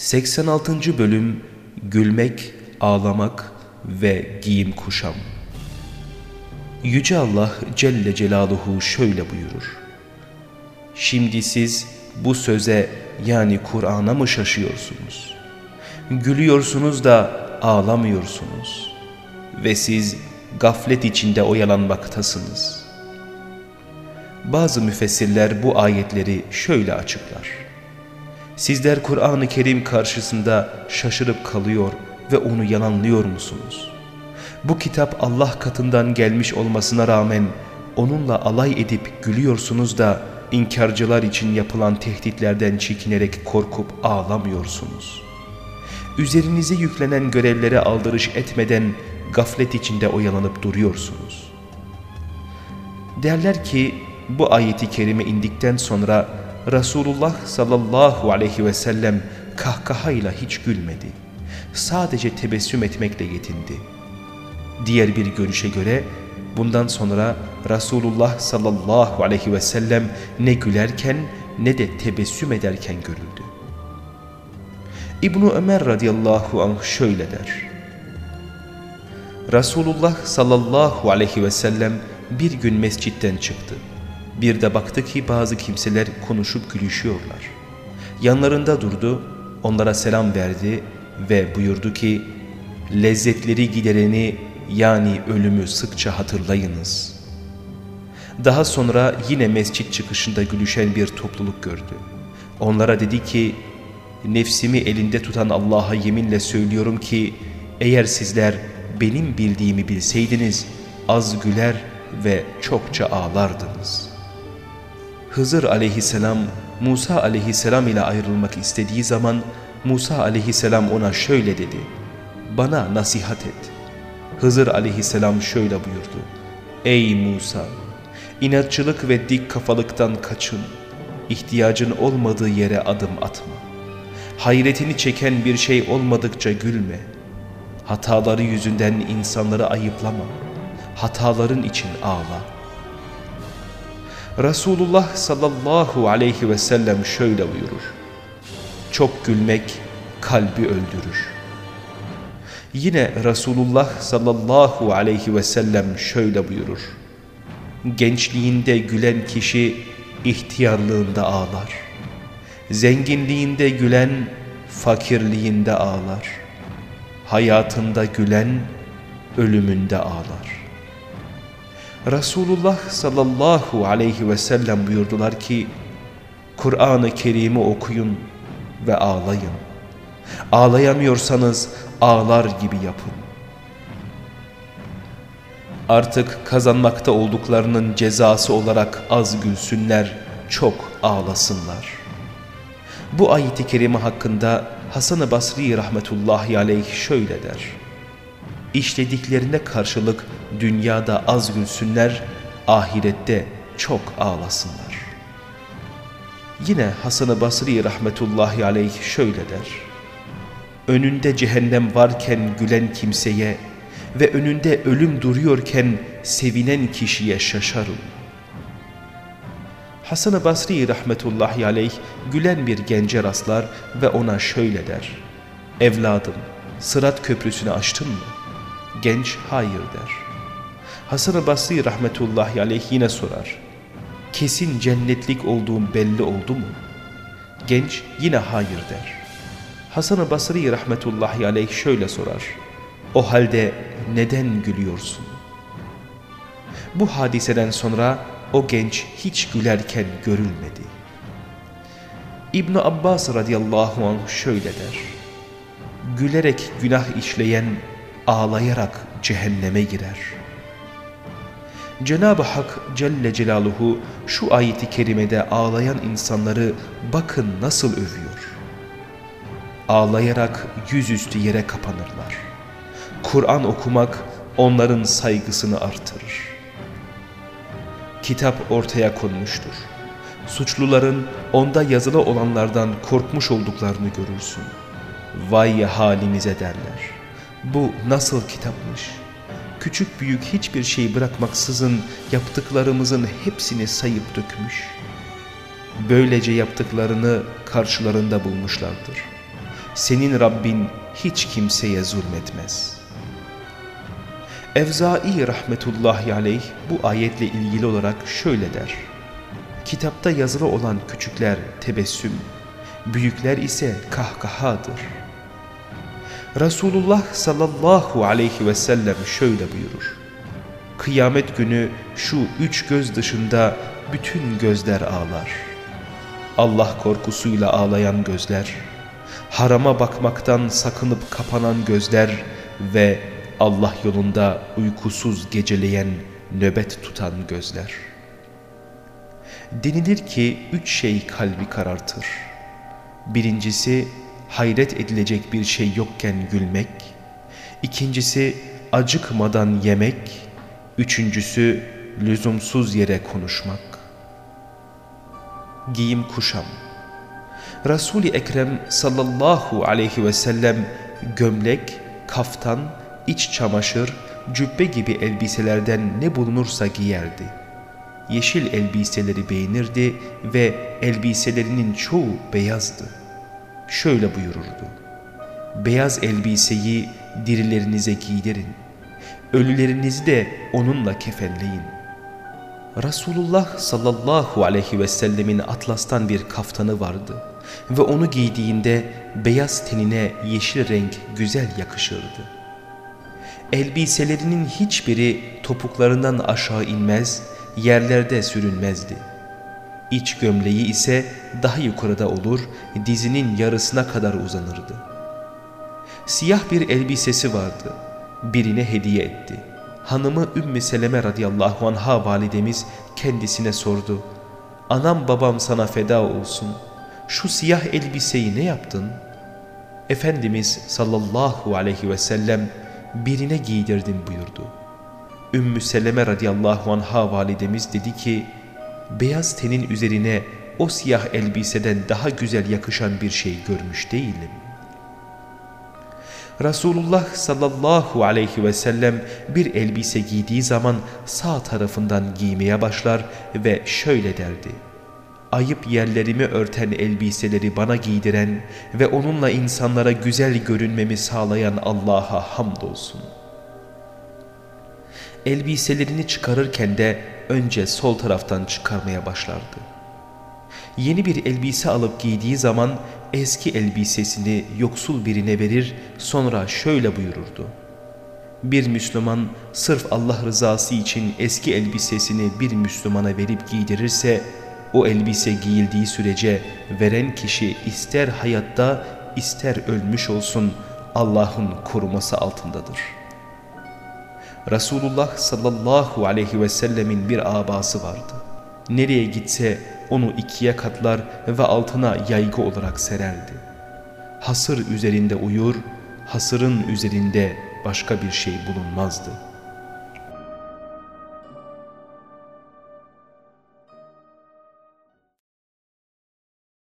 86. Bölüm Gülmek, Ağlamak ve Giyim Kuşam Yüce Allah Celle Celaluhu şöyle buyurur. Şimdi siz bu söze yani Kur'an'a mı şaşıyorsunuz? Gülüyorsunuz da ağlamıyorsunuz. Ve siz gaflet içinde oyalanmaktasınız. Bazı müfessirler bu ayetleri şöyle açıklar. Sizler Kur'an-ı Kerim karşısında şaşırıp kalıyor ve onu yalanlıyor musunuz? Bu kitap Allah katından gelmiş olmasına rağmen onunla alay edip gülüyorsunuz da inkarcılar için yapılan tehditlerden çekinerek korkup ağlamıyorsunuz. Üzerinize yüklenen görevlere aldırış etmeden gaflet içinde oyalanıp duruyorsunuz. Derler ki bu ayeti kerime indikten sonra Resulullah sallallahu aleyhi ve sellem kahkahayla hiç gülmedi. Sadece tebessüm etmekle yetindi. Diğer bir görüşe göre bundan sonra Resulullah sallallahu aleyhi ve sellem ne gülerken ne de tebessüm ederken görüldü. İbnu Ömer radıyallahu anh şöyle der. Resulullah sallallahu aleyhi ve sellem bir gün mescitten çıktı. Bir de baktı ki bazı kimseler konuşup gülüşüyorlar. Yanlarında durdu, onlara selam verdi ve buyurdu ki, lezzetleri gidereni yani ölümü sıkça hatırlayınız. Daha sonra yine mescit çıkışında gülüşen bir topluluk gördü. Onlara dedi ki, nefsimi elinde tutan Allah'a yeminle söylüyorum ki, eğer sizler benim bildiğimi bilseydiniz, az güler ve çokça ağlardınız.'' Hızır aleyhisselam Musa aleyhisselam ile ayrılmak istediği zaman Musa aleyhisselam ona şöyle dedi. Bana nasihat et. Hızır aleyhisselam şöyle buyurdu. Ey Musa! İnatçılık ve dik kafalıktan kaçın. İhtiyacın olmadığı yere adım atma. Hayretini çeken bir şey olmadıkça gülme. Hataları yüzünden insanları ayıplama. Hataların için ağla.'' Resulullah sallallahu aleyhi ve sellem şöyle buyurur. Çok gülmek kalbi öldürür. Yine Resulullah sallallahu aleyhi ve sellem şöyle buyurur. Gençliğinde gülen kişi ihtiyarlığında ağlar. Zenginliğinde gülen fakirliğinde ağlar. Hayatında gülen ölümünde ağlar. Resulullah sallallahu aleyhi ve sellem buyurdular ki Kur'an-ı Kerim'i okuyun ve ağlayın. Ağlayamıyorsanız ağlar gibi yapın. Artık kazanmakta olduklarının cezası olarak az gülsünler, çok ağlasınlar. Bu ayeti kerime hakkında Hasan-ı Basri rahmetullahi aleyh şöyle der işlediklerine karşılık dünyada az gülsünler, ahirette çok ağlasınlar. Yine Hasan-ı Basri rahmetullahi aleyh şöyle der. Önünde cehennem varken gülen kimseye ve önünde ölüm duruyorken sevinen kişiye şaşarım. Hasan-ı Basri rahmetullahi aleyh gülen bir gence rastlar ve ona şöyle der. Evladım, Sırat köprüsünü açtın mı? Genç hayır der. Hasan-ı Basri rahmetullahi aleyh yine sorar. Kesin cennetlik olduğum belli oldu mu? Genç yine hayır der. Hasan-ı Basri rahmetullahi aleyh şöyle sorar. O halde neden gülüyorsun? Bu hadiseden sonra o genç hiç gülerken görülmedi. İbn Abbas radıyallahu anh şöyle der. Gülerek günah işleyen ağlayarak cehenneme girer. Cenab-ı Hak Celle Celaluhu şu ayeti kerimede ağlayan insanları bakın nasıl övüyor. Ağlayarak yüzüstü yere kapanırlar. Kur'an okumak onların saygısını artırır. Kitap ortaya konmuştur. Suçluların onda yazılı olanlardan korkmuş olduklarını görürsün. Vay halimize derler. Bu nasıl kitapmış? Küçük büyük hiçbir şey bırakmaksızın yaptıklarımızın hepsini sayıp dökmüş. Böylece yaptıklarını karşılarında bulmuşlardır. Senin Rabbin hiç kimseye zulmetmez. Evzai rahmetullahi aleyh bu ayetle ilgili olarak şöyle der. Kitapta yazılı olan küçükler tebessüm, büyükler ise kahkahadır. Resulullah sallallahu aleyhi ve sellem şöyle buyurur. Kıyamet günü şu üç göz dışında bütün gözler ağlar. Allah korkusuyla ağlayan gözler, harama bakmaktan sakınıp kapanan gözler ve Allah yolunda uykusuz geceleyen nöbet tutan gözler. Denilir ki üç şey kalbi karartır. Birincisi hayret edilecek bir şey yokken gülmek. İkincisi acıkmadan yemek. Üçüncüsü lüzumsuz yere konuşmak. Giyim kuşam. Resul-i Ekrem sallallahu aleyhi ve sellem gömlek, kaftan, iç çamaşır, cübbe gibi elbiselerden ne bulunursa giyerdi. Yeşil elbiseleri beğenirdi ve elbiselerinin çoğu beyazdı. Şöyle buyururdu. Beyaz elbiseyi dirilerinize giydirin. Ölülerinizi de onunla kefenleyin. Resulullah sallallahu aleyhi ve sellemin atlastan bir kaftanı vardı ve onu giydiğinde beyaz tenine yeşil renk güzel yakışırdı. Elbiselerinin hiçbiri topuklarından aşağı inmez, yerlerde sürünmezdi. İç gömleği ise daha yukarıda olur, dizinin yarısına kadar uzanırdı. Siyah bir elbisesi vardı. Birine hediye etti. Hanımı Ümmü Seleme radıyallahu anha validemiz kendisine sordu. Anam babam sana feda olsun. Şu siyah elbiseyi ne yaptın? Efendimiz sallallahu aleyhi ve sellem birine giydirdim buyurdu. Ümmü Seleme radıyallahu anha validemiz dedi ki, beyaz tenin üzerine o siyah elbiseden daha güzel yakışan bir şey görmüş değilim. Resulullah sallallahu aleyhi ve sellem bir elbise giydiği zaman sağ tarafından giymeye başlar ve şöyle derdi. Ayıp yerlerimi örten elbiseleri bana giydiren ve onunla insanlara güzel görünmemi sağlayan Allah'a hamdolsun. Elbiselerini çıkarırken de önce sol taraftan çıkarmaya başlardı. Yeni bir elbise alıp giydiği zaman eski elbisesini yoksul birine verir sonra şöyle buyururdu. Bir Müslüman sırf Allah rızası için eski elbisesini bir Müslümana verip giydirirse o elbise giyildiği sürece veren kişi ister hayatta ister ölmüş olsun Allah'ın koruması altındadır. Resulullah sallallahu aleyhi ve sellemin bir abası vardı. Nereye gitse onu ikiye katlar ve altına yaygı olarak sererdi. Hasır üzerinde uyur, hasırın üzerinde başka bir şey bulunmazdı.''